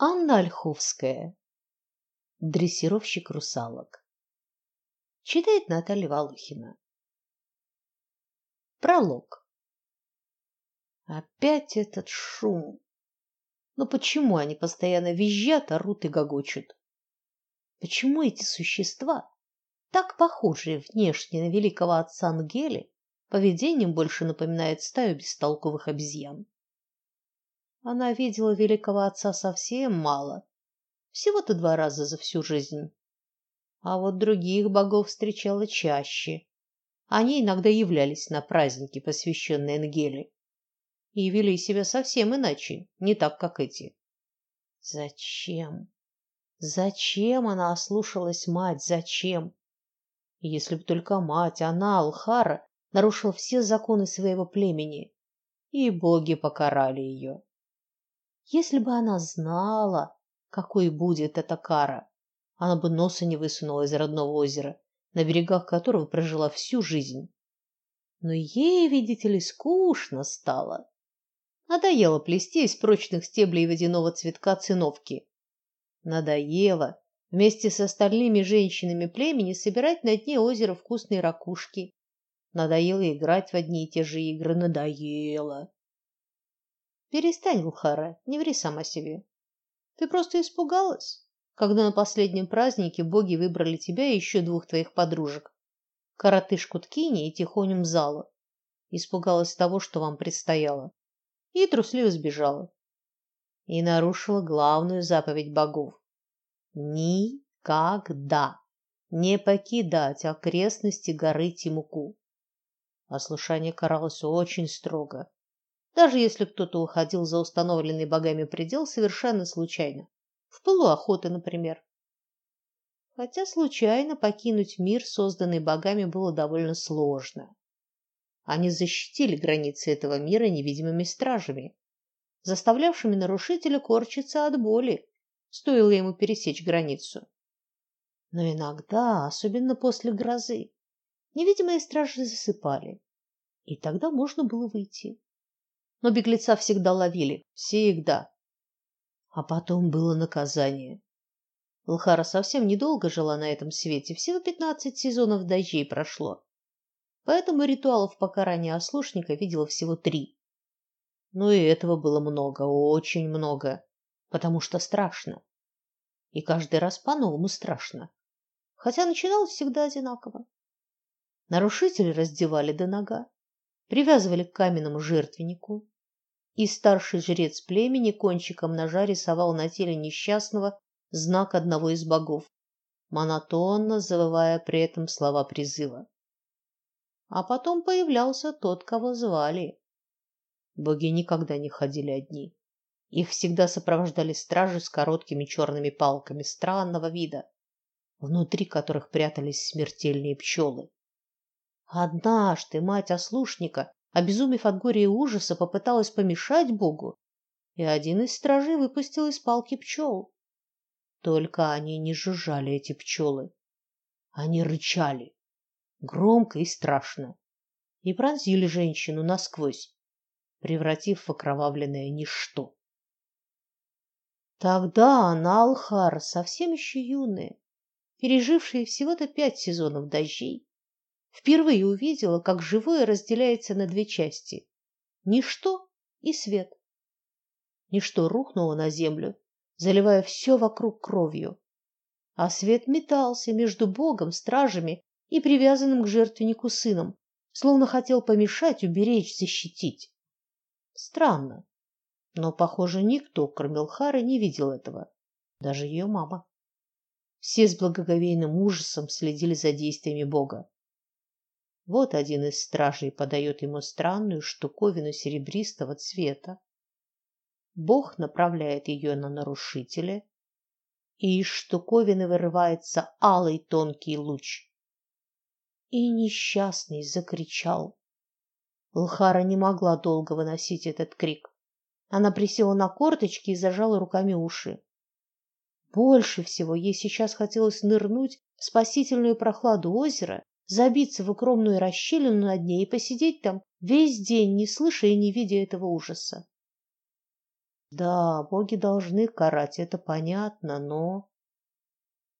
Анна Ольховская. Дрессировщик русалок. Читает Наталья Волохина. Пролог. Опять этот шум. Но почему они постоянно визжат, орут и гогочут? Почему эти существа, так похожие внешне на великого отца Ангели, поведением больше напоминают стаю бестолковых обезьян? Она видела великого отца совсем мало, всего-то два раза за всю жизнь. А вот других богов встречала чаще. Они иногда являлись на праздники, посвященные Энгеле, и вели себя совсем иначе, не так, как эти. Зачем? Зачем она ослушалась мать? Зачем? Если бы только мать, она, Алхара, нарушила все законы своего племени, и боги покарали ее. Если бы она знала, какой будет эта кара, она бы носа не высунула из родного озера, на берегах которого прожила всю жизнь. Но ей, видите ли, скучно стало. Надоело плести из прочных стеблей водяного цветка циновки. Надоело вместе с остальными женщинами племени собирать на дне озера вкусные ракушки. Надоело играть в одни и те же игры, надоело. Перестань, Лухара, не ври сама себе. Ты просто испугалась, когда на последнем празднике боги выбрали тебя и еще двух твоих подружек, коротышку Ткини и Тихоню Мзалу. Испугалась того, что вам предстояло, и трусливо сбежала. И нарушила главную заповедь богов: никогда не покидать окрестности горы Тимуку. Ослушание каралось очень строго даже если кто-то уходил за установленный богами предел совершенно случайно, в пылу охоты, например. Хотя случайно покинуть мир, созданный богами, было довольно сложно. Они защитили границы этого мира невидимыми стражами, заставлявшими нарушителя корчиться от боли, стоило ему пересечь границу. Но иногда, особенно после грозы, невидимые стражи засыпали, и тогда можно было выйти но беглеца всегда ловили, всегда. А потом было наказание. Лхара совсем недолго жила на этом свете, всего пятнадцать сезонов дождей прошло. Поэтому ритуалов покарания ослушника видела всего три. Но и этого было много, очень много, потому что страшно. И каждый раз по-новому страшно. Хотя начиналось всегда одинаково. Нарушителей раздевали до нога, привязывали к каменному жертвеннику, и старший жрец племени кончиком ножа рисовал на теле несчастного знак одного из богов, монотонно завывая при этом слова призыва. А потом появлялся тот, кого звали. Боги никогда не ходили одни. Их всегда сопровождали стражи с короткими черными палками странного вида, внутри которых прятались смертельные пчелы. Однажды мать ослушника, обезумев от горя и ужаса, попыталась помешать Богу, и один из стражей выпустил из палки пчел. Только они не жужжали, эти пчелы. Они рычали, громко и страшно, и пронзили женщину насквозь, превратив в окровавленное ничто. Тогда она, Алхара, совсем еще юная, пережившая всего-то пять сезонов дождей, впервые увидела, как живое разделяется на две части: ничто и свет. Ничто рухнуло на землю, заливая все вокруг кровью, а свет метался между Богом, стражами и привязанным к жертвеннику сыном, словно хотел помешать, уберечь, защитить. Странно, но, похоже, никто, кроме Лхары, не видел этого, даже ее мама. Все с благоговейным ужасом следили за действиями Бога. Вот один из стражей подает ему странную штуковину серебристого цвета. Бог направляет ее на нарушителя, и из штуковины вырывается алый тонкий луч. И несчастный закричал. Лхара не могла долго выносить этот крик. Она присела на корточки и зажала руками уши. Больше всего ей сейчас хотелось нырнуть в спасительную прохладу озера забиться в укромную расщелину на дне и посидеть там весь день, не слыша и не видя этого ужаса. Да, боги должны карать, это понятно, но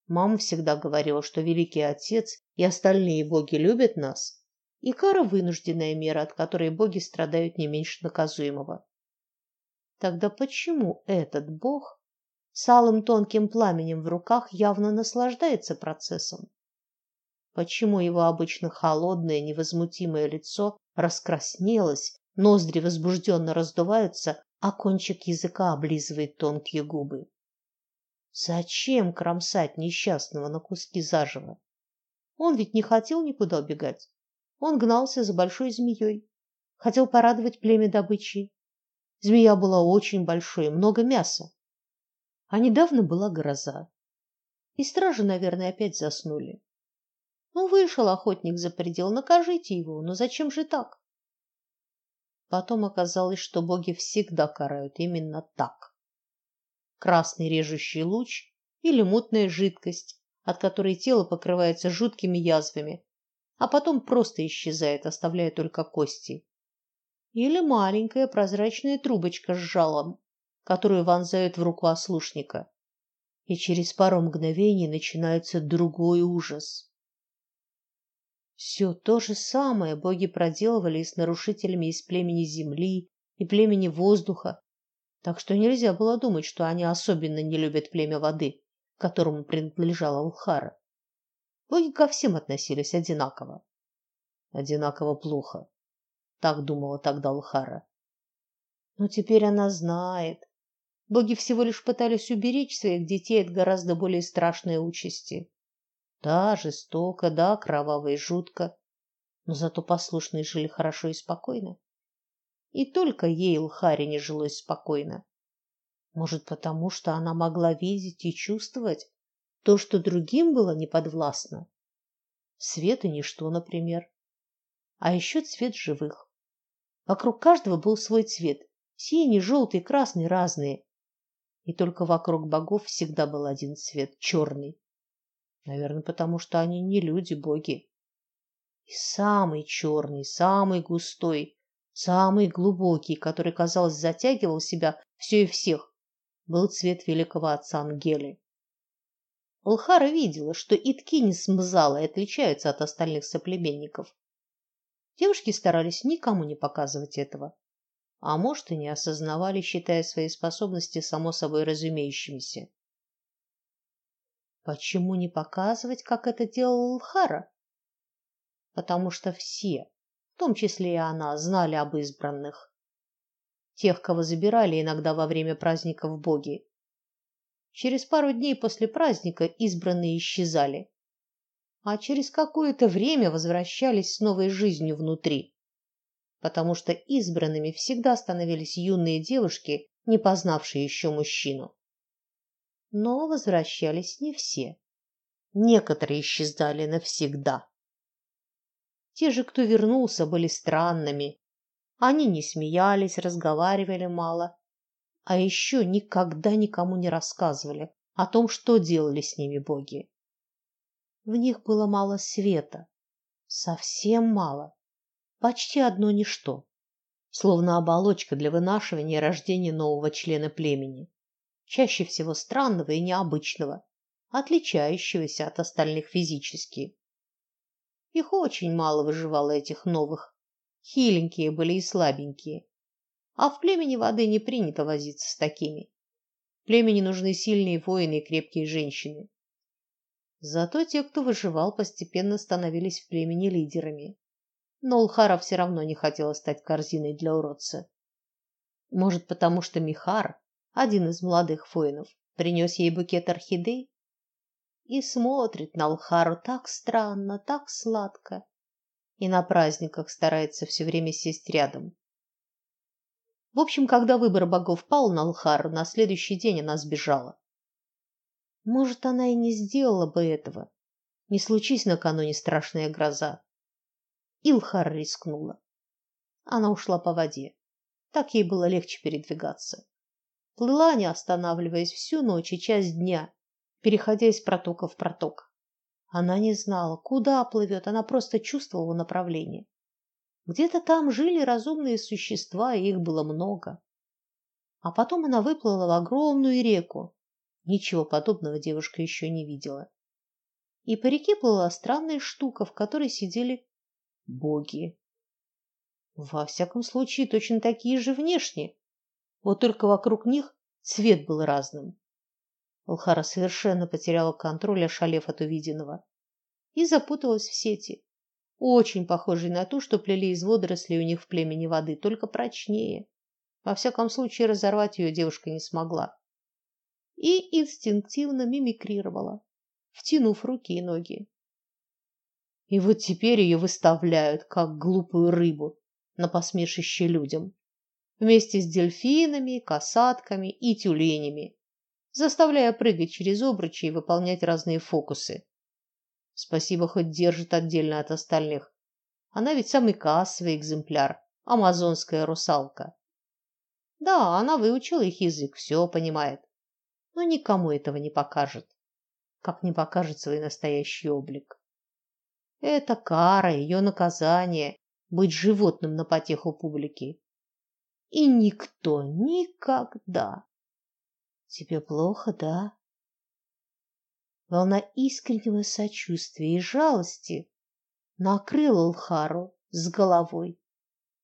Мама всегда говорила, что Великий Отец и остальные боги любят нас, и кара вынужденная мера, от которой боги страдают не меньше наказуемого. Тогда почему этот бог с алым тонким пламенем в руках явно наслаждается процессом? Почему его обычно холодное, невозмутимое лицо раскраснелось, ноздри возбужденно раздуваются, а кончик языка облизывает тонкие губы? Зачем кромсать несчастного на куски заживо? Он ведь не хотел никуда убегать. Он гнался за большой змеей, хотел порадовать племя добычей. Змея была очень большой, много мяса. А недавно была гроза. И стражи, наверное, опять заснули. Ну, вышел охотник за предел, накажите его, но зачем же так? Потом оказалось, что боги всегда карают именно так. Красный режущий луч или мутная жидкость, от которой тело покрывается жуткими язвами, а потом просто исчезает, оставляя только кости. Или маленькая прозрачная трубочка с жалом, которую вонзают в руку ослушника. И через пару мгновений начинается другой ужас. Все то же самое боги проделывали и с нарушителями из племени земли и племени воздуха, так что нельзя было думать, что они особенно не любят племя воды, которому принадлежала Улхара. Боги ко всем относились одинаково. Одинаково плохо, так думала тогда Улхара. Но теперь она знает. Боги всего лишь пытались уберечь своих детей от гораздо более страшной участи. Да, жестоко, да, кроваво и жутко, но зато послушные жили хорошо и спокойно. И только ей, Лхаре, не жилось спокойно. Может, потому что она могла видеть и чувствовать то, что другим было неподвластно. Свет и ничто, например. А еще цвет живых. Вокруг каждого был свой цвет: синий, желтый, красный, разные. И только вокруг богов всегда был один цвет черный. Наверное, потому что они не люди, боги. И самый черный, самый густой, самый глубокий, который, казалось, затягивал в себя все и всех, был цвет великого отца Ангели. Улхара видела, что и ткини смзала и отличаются от остальных соплеменников. Девушки старались никому не показывать этого, а может и не осознавали, считая свои способности само собой разумеющимися. Почему не показывать, как это делал Лхара? Потому что все, в том числе и она, знали об избранных. Тех, кого забирали иногда во время праздников боги. Через пару дней после праздника избранные исчезали, а через какое-то время возвращались с новой жизнью внутри. Потому что избранными всегда становились юные девушки, не познавшие еще мужчину. Но возвращались не все. Некоторые исчезали навсегда. Те же, кто вернулся, были странными. Они не смеялись, разговаривали мало, а еще никогда никому не рассказывали о том, что делали с ними боги. В них было мало света, совсем мало, почти одно ничто, словно оболочка для вынашивания и рождения нового члена племени чаще всего странного и необычного, отличающегося от остальных физически. Их очень мало выживало этих новых. Хиленькие были и слабенькие. А в племени воды не принято возиться с такими. Племени нужны сильные воины и крепкие женщины. Зато те, кто выживал, постепенно становились в племени лидерами. Но Улхара все равно не хотела стать корзиной для уродца. Может, потому что Михар один из молодых воинов, принес ей букет орхидей и смотрит на Алхару так странно, так сладко, и на праздниках старается все время сесть рядом. В общем, когда выбор богов пал на Алхару, на следующий день она сбежала. Может, она и не сделала бы этого, не случись накануне страшная гроза. Илхар рискнула. Она ушла по воде. Так ей было легче передвигаться. Плыла, не останавливаясь, всю ночь и часть дня, переходя из протока в проток. Она не знала, куда плывет, она просто чувствовала направление. Где-то там жили разумные существа, и их было много. а потом она выплыла в огромную реку. Ничего подобного девушка еще не видела. И по реке плыла странная штука, в которой сидели боги. Во всяком случае, точно такие же внешне. Вот только вокруг них цвет был разным. Алхара совершенно потеряла контроль, ошалев от увиденного, и запуталась в сети, очень похожей на ту, что плели из водорослей у них в племени воды, только прочнее. Во всяком случае, разорвать ее девушка не смогла. И инстинктивно мимикрировала, втянув руки и ноги. И вот теперь ее выставляют как глупую рыбу на посмешище людям, вместе с дельфинами, касатками и тюленями заставляя прыгать через обручи и выполнять разные фокусы. Спасибо, хоть держит отдельно от остальных. Она ведь самый кассовый экземпляр, амазонская русалка. Да, она выучила их язык, все понимает, но никому этого не покажет, как не покажет свой настоящий облик. Это кара, ее наказание быть животным на потеху публики. И никто никогда Тебе плохо, да? Волна искреннего сочувствия и жалости накрыла Лхару с головой.